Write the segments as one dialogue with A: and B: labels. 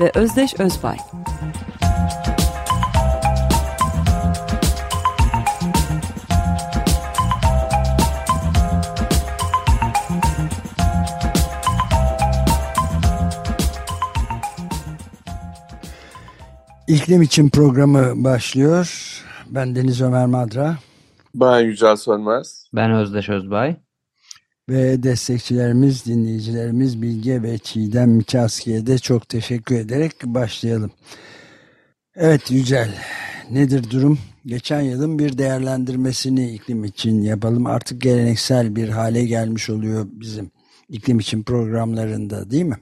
A: ve Özdeş Özbay.
B: İklim için programı başlıyor. Ben Deniz Ömer Madra.
C: Ben Yücel Sönmez.
D: Ben Özdeş Özbay.
B: Ve destekçilerimiz, dinleyicilerimiz Bilge ve Çiğdem Miçaski'ye de çok teşekkür ederek başlayalım. Evet Yücel, nedir durum? Geçen yılın bir değerlendirmesini iklim için yapalım. Artık geleneksel bir hale gelmiş oluyor bizim iklim için programlarında değil mi?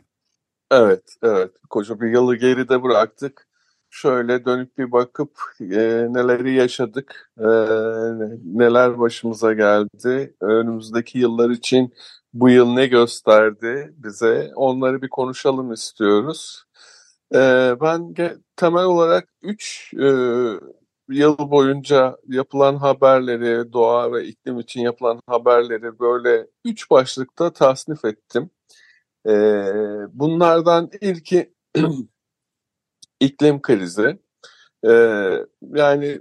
C: Evet, evet. Koca bir yılı geride bıraktık. Şöyle dönüp bir bakıp e, neleri yaşadık, e, neler başımıza geldi, önümüzdeki yıllar için bu yıl ne gösterdi bize, onları bir konuşalım istiyoruz. E, ben temel olarak 3 e, yıl boyunca yapılan haberleri, doğa ve iklim için yapılan haberleri böyle üç başlıkta tasnif ettim. E, bunlardan ilki iklim krizi. Yani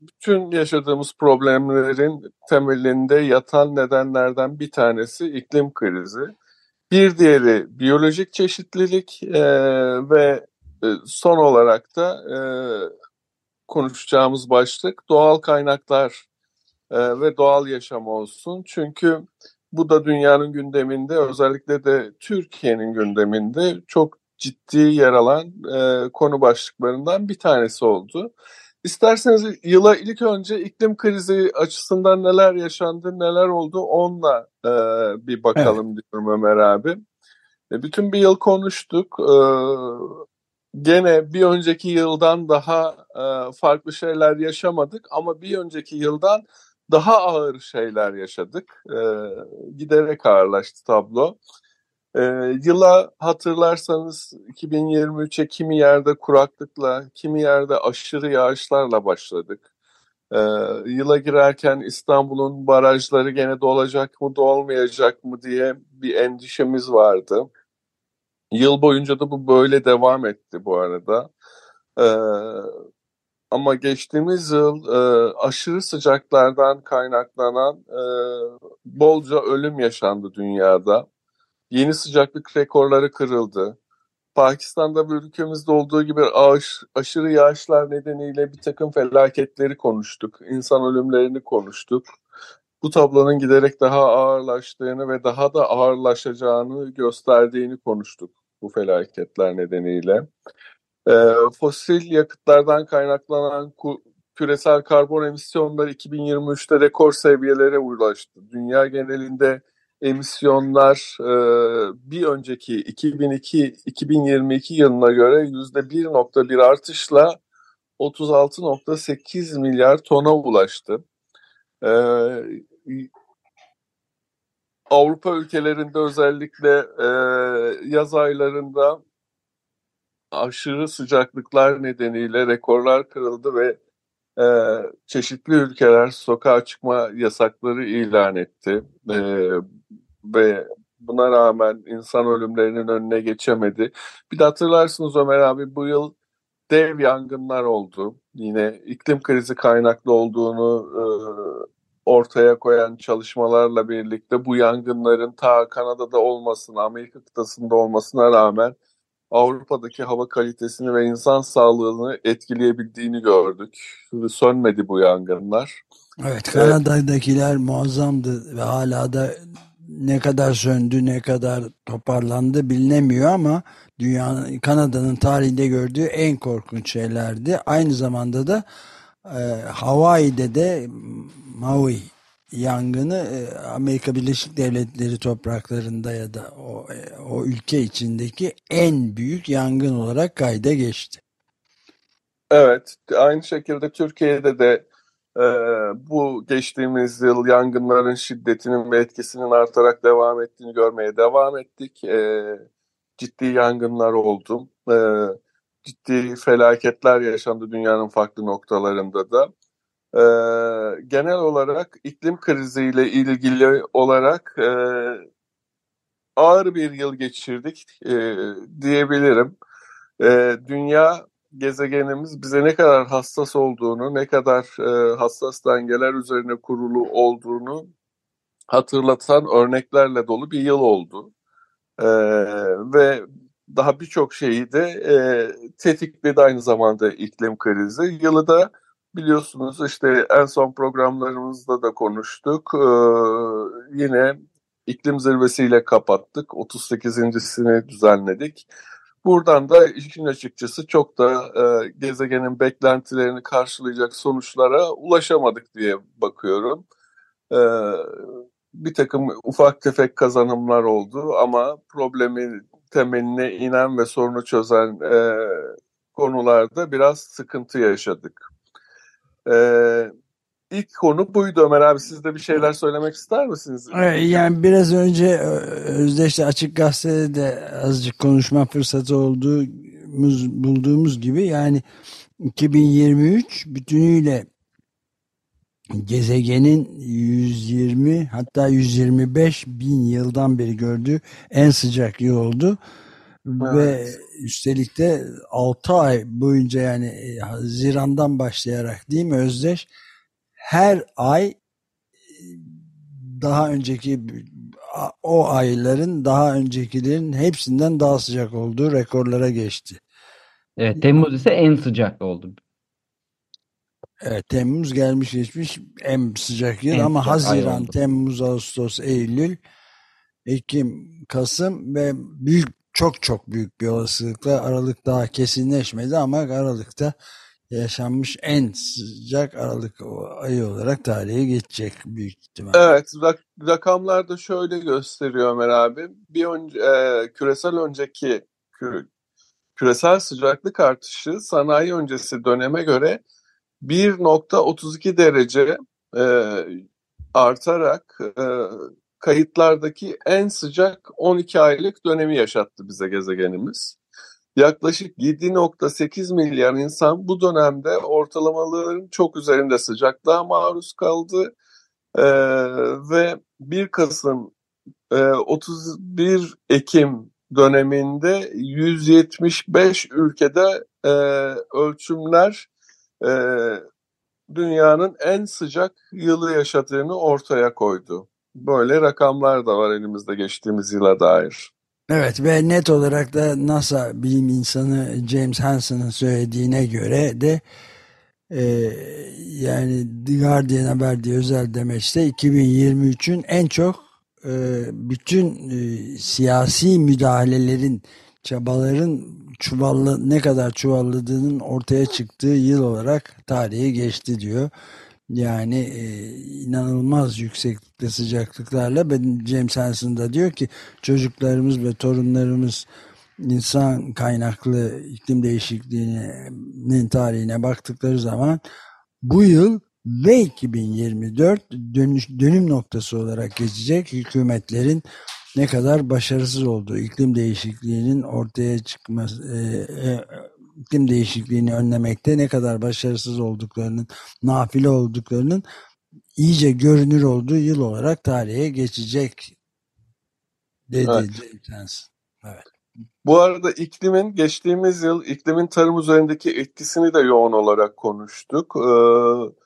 C: bütün yaşadığımız problemlerin temelinde yatan nedenlerden bir tanesi iklim krizi. Bir diğeri biyolojik çeşitlilik ve e, son olarak da konuşacağımız başlık doğal kaynaklar ve doğal yaşam olsun. Çünkü bu da dünyanın gündeminde özellikle de Türkiye'nin gündeminde çok ciddi yer alan e, konu başlıklarından bir tanesi oldu. İsterseniz yıla ilk önce iklim krizi açısından neler yaşandı, neler oldu onunla e, bir bakalım evet. diyorum Ömer abi. E, bütün bir yıl konuştuk. E, gene bir önceki yıldan daha e, farklı şeyler yaşamadık ama bir önceki yıldan daha ağır şeyler yaşadık. E, giderek ağırlaştı tablo. E, yıla hatırlarsanız 2023'e kimi yerde kuraklıkla, kimi yerde aşırı yağışlarla başladık. E, yıla girerken İstanbul'un barajları gene dolacak mı, dolmayacak mı diye bir endişemiz vardı. Yıl boyunca da bu böyle devam etti bu arada. E, ama geçtiğimiz yıl e, aşırı sıcaklardan kaynaklanan e, bolca ölüm yaşandı dünyada. Yeni sıcaklık rekorları kırıldı. Pakistan'da ve ülkemizde olduğu gibi ağaç, aşırı yağışlar nedeniyle bir takım felaketleri konuştuk. İnsan ölümlerini konuştuk. Bu tablonun giderek daha ağırlaştığını ve daha da ağırlaşacağını gösterdiğini konuştuk bu felaketler nedeniyle. E, fosil yakıtlardan kaynaklanan küresel karbon emisyonları 2023'te rekor seviyelere ulaştı. Dünya genelinde emisyonlar e, bir önceki 2002-2022 yılına göre %1.1 artışla 36.8 milyar tona ulaştı. E, Avrupa ülkelerinde özellikle e, yaz aylarında aşırı sıcaklıklar nedeniyle rekorlar kırıldı ve e, çeşitli ülkeler sokağa çıkma yasakları ilan etti. E, ve buna rağmen insan ölümlerinin önüne geçemedi. Bir de hatırlarsınız Ömer abi bu yıl dev yangınlar oldu. Yine iklim krizi kaynaklı olduğunu e, ortaya koyan çalışmalarla birlikte bu yangınların ta Kanada'da olmasına, Amerika kıtasında olmasına rağmen Avrupa'daki hava kalitesini ve insan sağlığını etkileyebildiğini gördük. Sönmedi bu yangınlar.
B: Evet, Kanada'dakiler muazzamdı ve hala da ne kadar söndü, ne kadar toparlandı bilinemiyor ama dünyanın Kanada'nın tarihinde gördüğü en korkunç şeylerdi. Aynı zamanda da e, Hawaii'de de Maui yangını e, Amerika Birleşik Devletleri topraklarında ya da o, e, o ülke içindeki en büyük yangın olarak kayda geçti.
C: Evet, aynı şekilde Türkiye'de de e, bu geçtiğimiz yıl yangınların şiddetinin ve etkisinin artarak devam ettiğini görmeye devam ettik. E, ciddi yangınlar oldu. E, ciddi felaketler yaşandı dünyanın farklı noktalarında da. E, genel olarak iklim kriziyle ilgili olarak e, ağır bir yıl geçirdik e, diyebilirim. E, dünya gezegenimiz bize ne kadar hassas olduğunu, ne kadar e, hassas dengeler üzerine kurulu olduğunu hatırlatan örneklerle dolu bir yıl oldu. E, ve daha birçok şeyi de e, tetikledi aynı zamanda iklim krizi. Yılı da biliyorsunuz işte en son programlarımızda da konuştuk. E, yine iklim zirvesiyle kapattık. 38.sini düzenledik. Buradan da işin açıkçası çok da e, gezegenin beklentilerini karşılayacak sonuçlara ulaşamadık diye bakıyorum. E, bir takım ufak tefek kazanımlar oldu ama problemin temeline inen ve sorunu çözen e, konularda biraz sıkıntı yaşadık. E, ilk konu buydu Ömer abi. Siz de bir şeyler söylemek ister misiniz?
B: Yani biraz önce e, Özdeş'te Açık Gazete'de de azıcık konuşma fırsatı olduğumuz bulduğumuz gibi yani 2023 bütünüyle gezegenin 120 hatta 125 bin yıldan beri gördüğü en sıcak yıl oldu. Evet. Ve üstelik de 6 ay boyunca yani e, Haziran'dan başlayarak değil mi Özdeş? Her ay daha önceki o ayların daha öncekilerin hepsinden daha sıcak olduğu rekorlara geçti.
D: Evet Temmuz ise en sıcak oldu.
B: Evet, Temmuz gelmiş geçmiş en sıcak yıl en ama sıcak Haziran, Temmuz, Ağustos, Eylül, Ekim, Kasım ve büyük çok çok büyük bir olasılıkla Aralık daha kesinleşmedi ama Aralık'ta yaşanmış en sıcak Aralık ayı olarak tarihe geçecek büyük ihtimalle.
C: Evet, rak rakamlar da şöyle gösteriyor Ömer abi. Bir önce, e, küresel önceki kü küresel sıcaklık artışı sanayi öncesi döneme göre 1.32 derece e, artarak e, kayıtlardaki en sıcak 12 aylık dönemi yaşattı bize gezegenimiz. Yaklaşık 7.8 milyar insan bu dönemde ortalamaların çok üzerinde sıcaklığa maruz kaldı. E, ve 1 Kasım e, 31 Ekim döneminde 175 ülkede e, ölçümler e, dünyanın en sıcak yılı yaşadığını ortaya koydu. Böyle rakamlar da var elimizde geçtiğimiz yıla dair.
B: Evet ve net olarak da NASA bilim insanı James Hansen'ın söylediğine göre de e, yani The Guardian'a verdiği özel demeçte 2023'ün en çok e, bütün e, siyasi müdahalelerin çabaların çuvallı ne kadar çuvalladığının ortaya çıktığı yıl olarak tarihe geçti diyor. Yani e, inanılmaz yükseklikte sıcaklıklarla James Hansen da diyor ki çocuklarımız ve torunlarımız insan kaynaklı iklim değişikliğinin tarihine baktıkları zaman bu yıl ve 2024 dönüş, dönüm noktası olarak geçecek hükümetlerin ne kadar başarısız olduğu, iklim değişikliğinin ortaya çıkması, e, e, iklim değişikliğini önlemekte ne kadar başarısız olduklarının, nafile olduklarının iyice görünür olduğu yıl olarak tarihe geçecek dedi evet. James
C: Evet. Bu arada iklimin geçtiğimiz yıl iklimin tarım üzerindeki etkisini de yoğun olarak konuştuk. Ee, ee,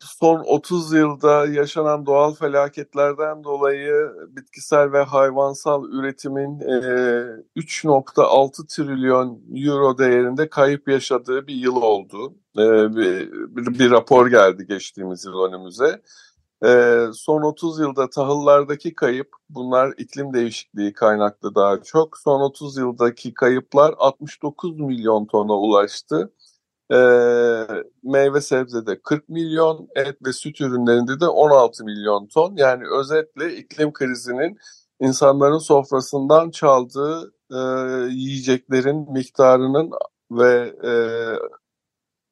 C: son 30 yılda yaşanan doğal felaketlerden dolayı bitkisel ve hayvansal üretimin 3.6 e, trilyon euro değerinde kayıp yaşadığı bir yıl oldu. E, bir, bir rapor geldi geçtiğimiz yıl önümüze. E, son 30 yılda tahıllardaki kayıp, bunlar iklim değişikliği kaynaklı daha çok. Son 30 yıldaki kayıplar 69 milyon tona ulaştı e, meyve sebzede 40 milyon, et ve süt ürünlerinde de 16 milyon ton. Yani özetle iklim krizinin insanların sofrasından çaldığı e, yiyeceklerin miktarının ve e,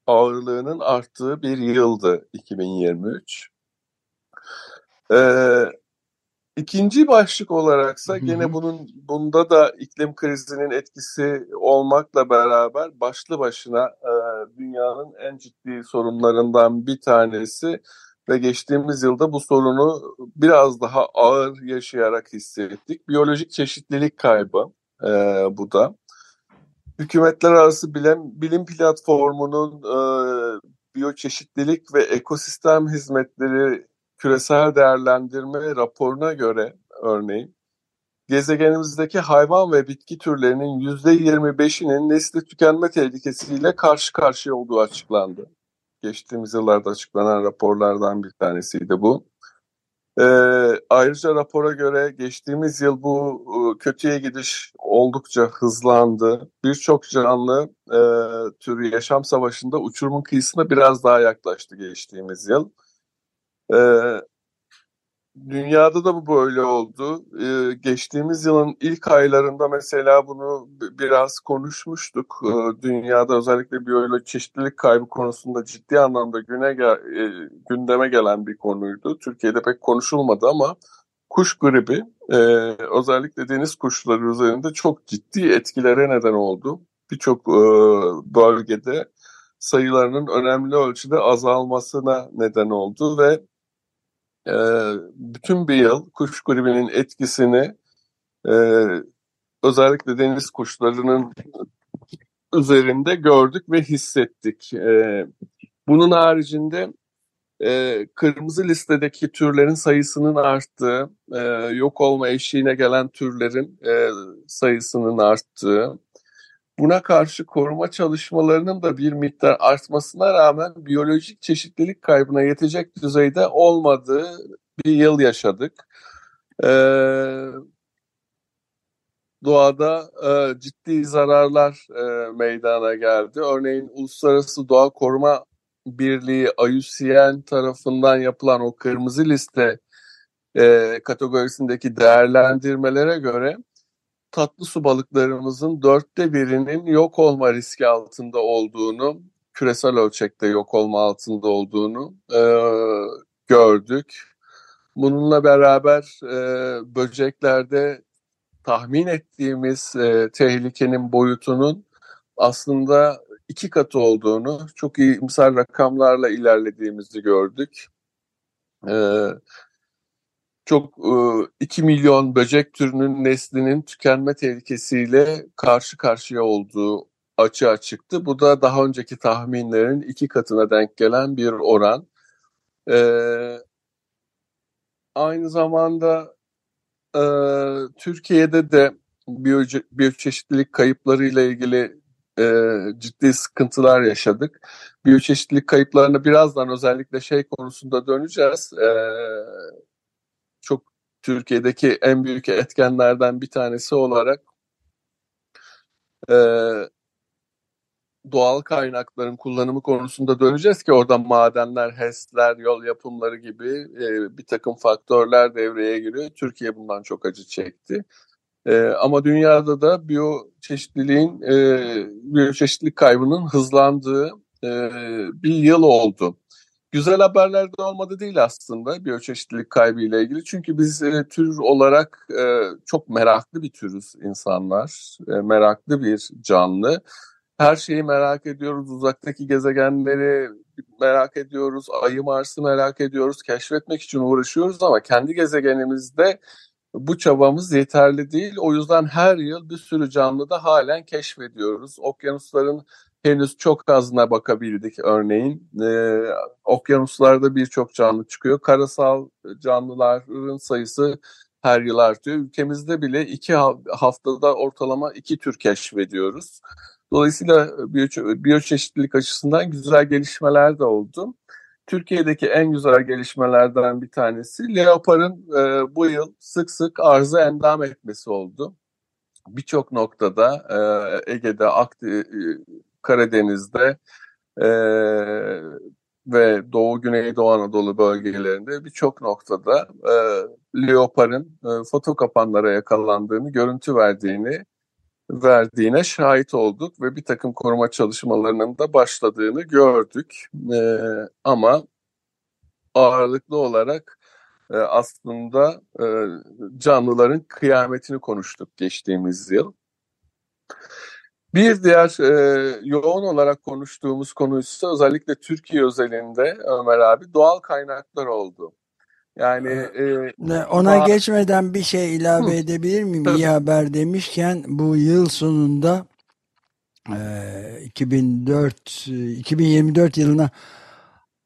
C: ağırlığının arttığı bir yıldı 2023. Ee, ikinci başlık olaraksa gene bunun bunda da iklim krizinin etkisi olmakla beraber başlı başına e, dünyanın en ciddi sorunlarından bir tanesi ve geçtiğimiz yılda bu sorunu biraz daha ağır yaşayarak hissettik. Biyolojik çeşitlilik kaybı e, bu da. Hükümetler Arası Bilim, Bilim Platformu'nun e, biyoçeşitlilik ve ekosistem hizmetleri küresel değerlendirme raporuna göre örneğin gezegenimizdeki hayvan ve bitki türlerinin %25'inin nesli tükenme tehlikesiyle karşı karşıya olduğu açıklandı. Geçtiğimiz yıllarda açıklanan raporlardan bir tanesiydi bu. E, ayrıca rapora göre geçtiğimiz yıl bu e, kötüye gidiş oldukça hızlandı. Birçok canlı e, türü yaşam savaşında uçurumun kıyısına biraz daha yaklaştı geçtiğimiz yıl. E, Dünyada da bu böyle oldu. Ee, geçtiğimiz yılın ilk aylarında mesela bunu biraz konuşmuştuk. Ee, dünyada özellikle biyolojik çeşitlilik kaybı konusunda ciddi anlamda güne e, gündeme gelen bir konuydu. Türkiye'de pek konuşulmadı ama kuş gribi e, özellikle deniz kuşları üzerinde çok ciddi etkilere neden oldu. Birçok e, bölgede sayılarının önemli ölçüde azalmasına neden oldu ve e, bütün bir yıl kuş gribinin etkisini e, özellikle deniz kuşlarının üzerinde gördük ve hissettik. E, bunun haricinde e, kırmızı listedeki türlerin sayısının arttığı, e, yok olma eşiğine gelen türlerin e, sayısının arttığı, buna karşı koruma çalışmalarının da bir miktar artmasına rağmen biyolojik çeşitlilik kaybına yetecek düzeyde olmadığı bir yıl yaşadık. Ee, doğada e, ciddi zararlar e, meydana geldi. Örneğin Uluslararası Doğa Koruma Birliği IUCN tarafından yapılan o kırmızı liste e, kategorisindeki değerlendirmelere göre tatlı su balıklarımızın dörtte birinin yok olma riski altında olduğunu, küresel ölçekte yok olma altında olduğunu e, gördük. Bununla beraber e, böceklerde tahmin ettiğimiz e, tehlikenin boyutunun aslında iki katı olduğunu, çok iyimser rakamlarla ilerlediğimizi gördük. Evet çok e, 2 milyon böcek türünün neslinin tükenme tehlikesiyle karşı karşıya olduğu açığa çıktı. Bu da daha önceki tahminlerin iki katına denk gelen bir oran. E, aynı zamanda e, Türkiye'de de biyoce, biyoçeşitlilik kayıplarıyla ilgili e, ciddi sıkıntılar yaşadık. Biyoçeşitlilik kayıplarına birazdan özellikle şey konusunda döneceğiz. E, Türkiye'deki en büyük etkenlerden bir tanesi olarak e, doğal kaynakların kullanımı konusunda döneceğiz ki orada madenler, HES'ler, yol yapımları gibi e, bir takım faktörler devreye giriyor. Türkiye bundan çok acı çekti. E, ama dünyada da biyoçeşitliliğin, e, biyoçeşitlilik kaybının hızlandığı e, bir yıl oldu güzel haberler de olmadı değil aslında biyoçeşitlilik kaybı ile ilgili. Çünkü biz e, tür olarak e, çok meraklı bir türüz insanlar. E, meraklı bir canlı. Her şeyi merak ediyoruz. Uzaktaki gezegenleri merak ediyoruz. Ayı Mars'ı merak ediyoruz. Keşfetmek için uğraşıyoruz ama kendi gezegenimizde bu çabamız yeterli değil. O yüzden her yıl bir sürü canlı da halen keşfediyoruz. Okyanusların henüz çok azına bakabildik örneğin. Ee, okyanuslarda birçok canlı çıkıyor. Karasal canlıların sayısı her yıl artıyor. Ülkemizde bile iki haftada ortalama iki tür keşfediyoruz. Dolayısıyla biyoçeşitlilik açısından güzel gelişmeler de oldu. Türkiye'deki en güzel gelişmelerden bir tanesi leoparın e, bu yıl sık sık arıza endam etmesi oldu. Birçok noktada e, Ege'de, Akdeniz, Karadeniz'de e, ve Doğu Güneydoğu Anadolu bölgelerinde birçok noktada e, leoparın e, foto kapanlara yakalandığını, görüntü verdiğini verdiğine şahit olduk ve bir takım koruma çalışmalarının da başladığını gördük. E, ama ağırlıklı olarak e, aslında e, canlıların kıyametini konuştuk geçtiğimiz yıl. Bir diğer e, yoğun olarak konuştuğumuz konu ise özellikle Türkiye özelinde Ömer abi doğal kaynaklar oldu. Yani e,
B: ona daha... geçmeden bir şey ilave Hı. edebilir miyim? Tabii. İyi haber demişken bu yıl sonunda e, 2004 2024 yılına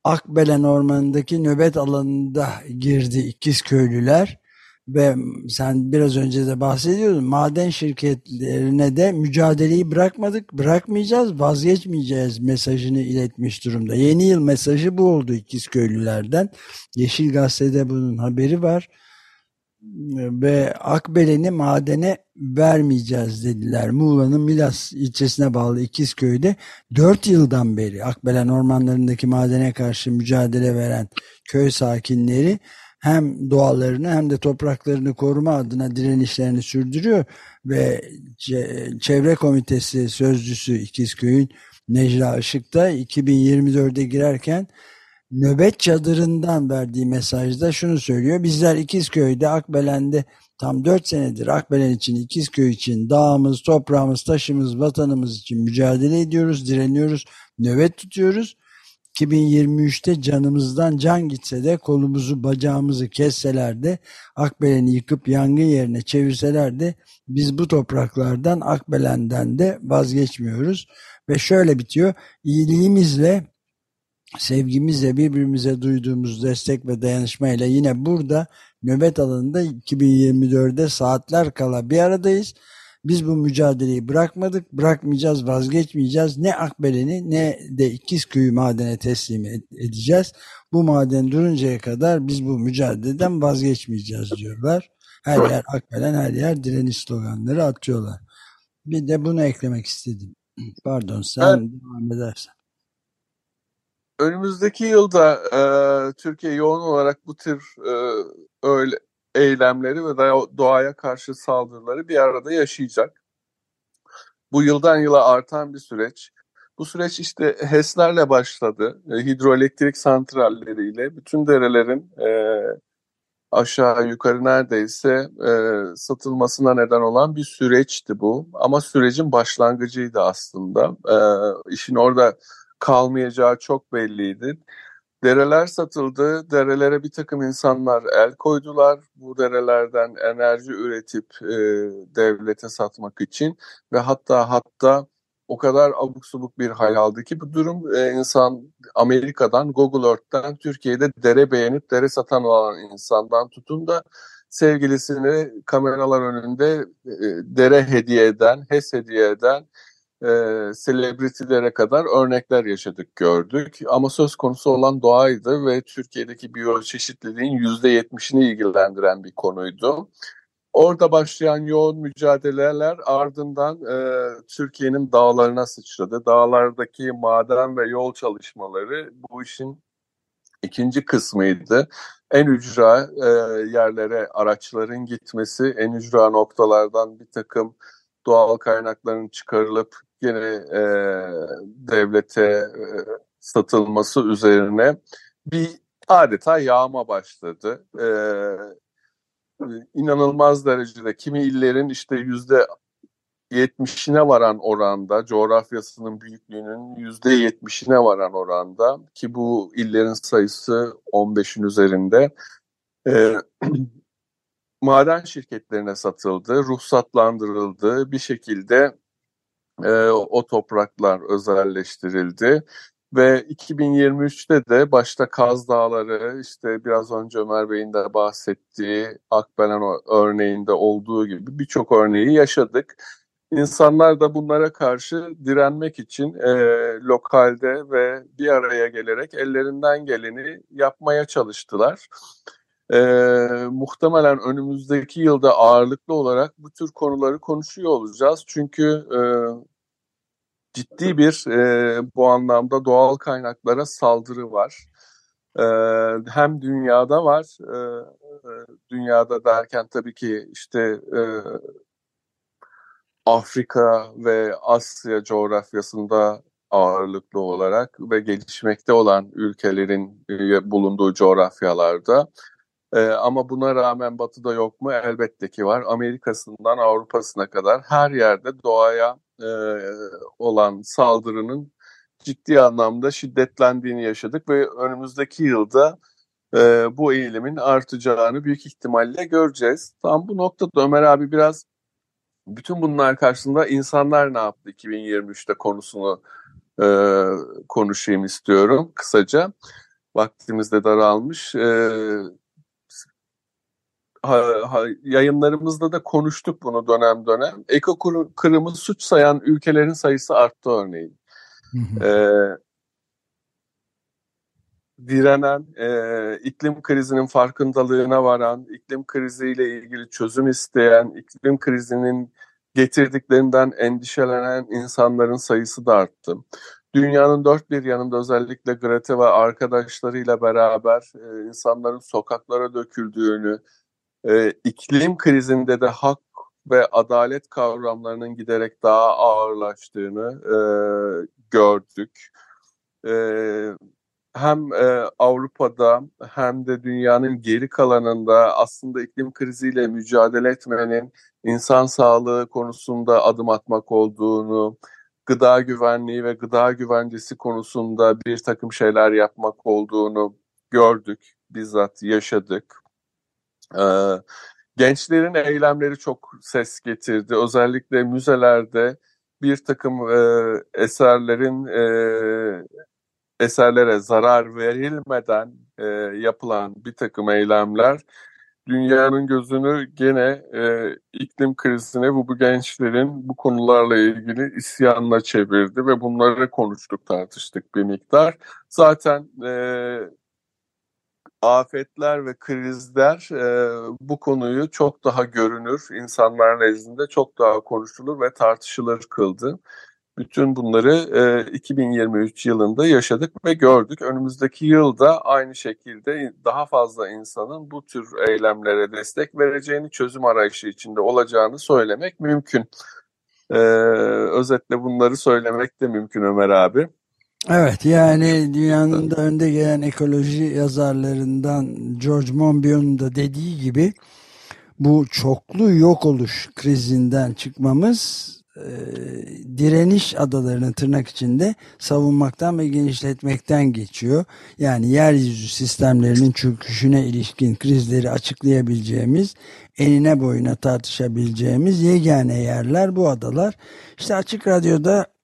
B: Akbelen Ormanı'ndaki nöbet alanında girdi ikiz köylüler ve sen biraz önce de bahsediyordun maden şirketlerine de mücadeleyi bırakmadık bırakmayacağız vazgeçmeyeceğiz mesajını iletmiş durumda. Yeni yıl mesajı bu oldu ikiz köylülerden. Yeşil Gazete'de bunun haberi var ve Akbelen'i madene vermeyeceğiz dediler. Muğla'nın Milas ilçesine bağlı İkizköy'de 4 yıldan beri Akbelen ormanlarındaki madene karşı mücadele veren köy sakinleri hem doğalarını hem de topraklarını koruma adına direnişlerini sürdürüyor ve Çevre Komitesi sözcüsü İkizköy'ün Necla Işık'ta 2024'e girerken nöbet çadırından verdiği mesajda şunu söylüyor. Bizler İkizköy'de Akbelen'de tam 4 senedir Akbelen için İkizköy için dağımız, toprağımız, taşımız, vatanımız için mücadele ediyoruz, direniyoruz, nöbet tutuyoruz. 2023'te canımızdan can gitse de kolumuzu bacağımızı kesseler de Akbelen'i yıkıp yangın yerine çevirseler de biz bu topraklardan Akbelen'den de vazgeçmiyoruz. Ve şöyle bitiyor iyiliğimizle sevgimizle birbirimize duyduğumuz destek ve dayanışmayla yine burada nöbet alanında 2024'de saatler kala bir aradayız. Biz bu mücadeleyi bırakmadık, bırakmayacağız, vazgeçmeyeceğiz. Ne Akbelen'i ne de İkizköy'ü madene teslim edeceğiz. Bu maden duruncaya kadar biz bu mücadeleden vazgeçmeyeceğiz diyorlar. Her yer Akbelen, her yer direniş sloganları atıyorlar. Bir de bunu eklemek istedim. Pardon sen evet. devam edersen.
C: Önümüzdeki yılda e, Türkiye yoğun olarak bu tür e, öyle eylemleri ve doğaya karşı saldırıları bir arada yaşayacak. Bu yıldan yıla artan bir süreç. Bu süreç işte HES'lerle başladı. E, hidroelektrik santralleriyle bütün derelerin e, aşağı yukarı neredeyse e, satılmasına neden olan bir süreçti bu. Ama sürecin başlangıcıydı aslında. E, işin orada kalmayacağı çok belliydi. Dereler satıldı, derelere bir takım insanlar el koydular. Bu derelerden enerji üretip e, devlete satmak için ve hatta hatta o kadar abuk subuk bir hal aldı ki bu durum e, insan Amerika'dan, Google Earth'ten Türkiye'de dere beğenip dere satan olan insandan tutun da sevgilisini kameralar önünde e, dere hediye eden, HES hediye eden e, selebritilere kadar örnekler yaşadık, gördük. Ama söz konusu olan doğaydı ve Türkiye'deki biyoçeşitliliğin %70'ini ilgilendiren bir konuydu. Orada başlayan yoğun mücadeleler ardından e, Türkiye'nin dağlarına sıçradı. Dağlardaki maden ve yol çalışmaları bu işin ikinci kısmıydı. En ücra e, yerlere araçların gitmesi, en ücra noktalardan bir takım doğal kaynakların çıkarılıp yine e, devlete e, satılması üzerine bir adeta yağma başladı. E, inanılmaz derecede kimi illerin işte yüzde yetmişine varan oranda, coğrafyasının büyüklüğünün yüzde yetmişine varan oranda ki bu illerin sayısı 15'in üzerinde e, maden şirketlerine satıldı, ruhsatlandırıldı, bir şekilde e, o topraklar özelleştirildi. Ve 2023'te de başta Kaz Dağları, işte biraz önce Ömer Bey'in de bahsettiği Akbelen örneğinde olduğu gibi birçok örneği yaşadık. İnsanlar da bunlara karşı direnmek için e, lokalde ve bir araya gelerek ellerinden geleni yapmaya çalıştılar. E, muhtemelen önümüzdeki yılda ağırlıklı olarak bu tür konuları konuşuyor olacağız. Çünkü e, ciddi bir e, bu anlamda doğal kaynaklara saldırı var. E, hem dünyada var, e, dünyada derken tabii ki işte e, Afrika ve Asya coğrafyasında ağırlıklı olarak ve gelişmekte olan ülkelerin bulunduğu coğrafyalarda. E, ama buna rağmen batıda yok mu? Elbette ki var. Amerika'sından Avrupa'sına kadar her yerde doğaya e, olan saldırının ciddi anlamda şiddetlendiğini yaşadık ve önümüzdeki yılda e, bu eğilimin artacağını büyük ihtimalle göreceğiz. Tam bu noktada Ömer abi biraz bütün bunlar karşısında insanlar ne yaptı 2023'te konusunu e, konuşayım istiyorum kısaca. Vaktimiz de daralmış. E, ha, ha, yayınlarımızda da konuştuk bunu dönem dönem. Eko kırımı suç sayan ülkelerin sayısı arttı örneğin. Hı hı. E, direnen, e, iklim krizinin farkındalığına varan, iklim kriziyle ilgili çözüm isteyen, iklim krizinin getirdiklerinden endişelenen insanların sayısı da arttı. Dünyanın dört bir yanında özellikle Greta ve arkadaşlarıyla beraber e, insanların sokaklara döküldüğünü, e, iklim krizinde de hak ve adalet kavramlarının giderek daha ağırlaştığını e, gördük. E, hem e, Avrupa'da hem de dünyanın geri kalanında aslında iklim kriziyle mücadele etmenin insan sağlığı konusunda adım atmak olduğunu, gıda güvenliği ve gıda güvencesi konusunda bir takım şeyler yapmak olduğunu gördük, bizzat yaşadık. Gençlerin eylemleri çok ses getirdi. Özellikle müzelerde bir takım e, eserlerin e, eserlere zarar verilmeden e, yapılan bir takım eylemler dünyanın gözünü gene e, iklim krizine bu, bu gençlerin bu konularla ilgili isyanla çevirdi ve bunları konuştuk tartıştık bir miktar. Zaten e, afetler ve krizler e, bu konuyu çok daha görünür, insanlar nezdinde çok daha konuşulur ve tartışılır kıldı. Bütün bunları e, 2023 yılında yaşadık ve gördük. Önümüzdeki yılda aynı şekilde daha fazla insanın bu tür eylemlere destek vereceğini, çözüm arayışı içinde olacağını söylemek mümkün. E, özetle bunları söylemek de mümkün Ömer abi.
B: Evet yani dünyanın da önde gelen ekoloji yazarlarından George Monbiot'un da dediği gibi bu çoklu yok oluş krizinden çıkmamız e, direniş adalarını tırnak içinde savunmaktan ve genişletmekten geçiyor. Yani yeryüzü sistemlerinin çöküşüne ilişkin krizleri açıklayabileceğimiz, enine boyuna tartışabileceğimiz yegane yerler bu adalar. İşte Açık Radyo'da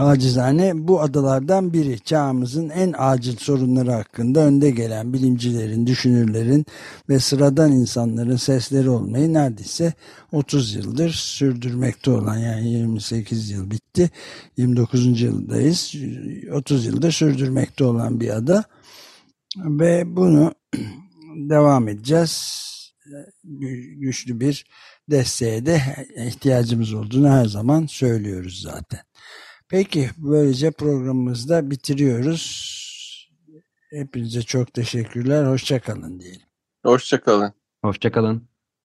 B: Acizane bu adalardan biri çağımızın en acil sorunları hakkında önde gelen bilimcilerin, düşünürlerin ve sıradan insanların sesleri olmayı neredeyse 30 yıldır sürdürmekte olan yani 28 yıl bitti 29. yıldayız 30 yıldır sürdürmekte olan bir ada ve bunu devam edeceğiz güçlü bir desteğe de ihtiyacımız olduğunu her zaman söylüyoruz zaten. Peki böylece programımızı da bitiriyoruz. Hepinize çok teşekkürler. Hoşçakalın diyelim.
C: Hoşçakalın.
D: Hoşçakalın.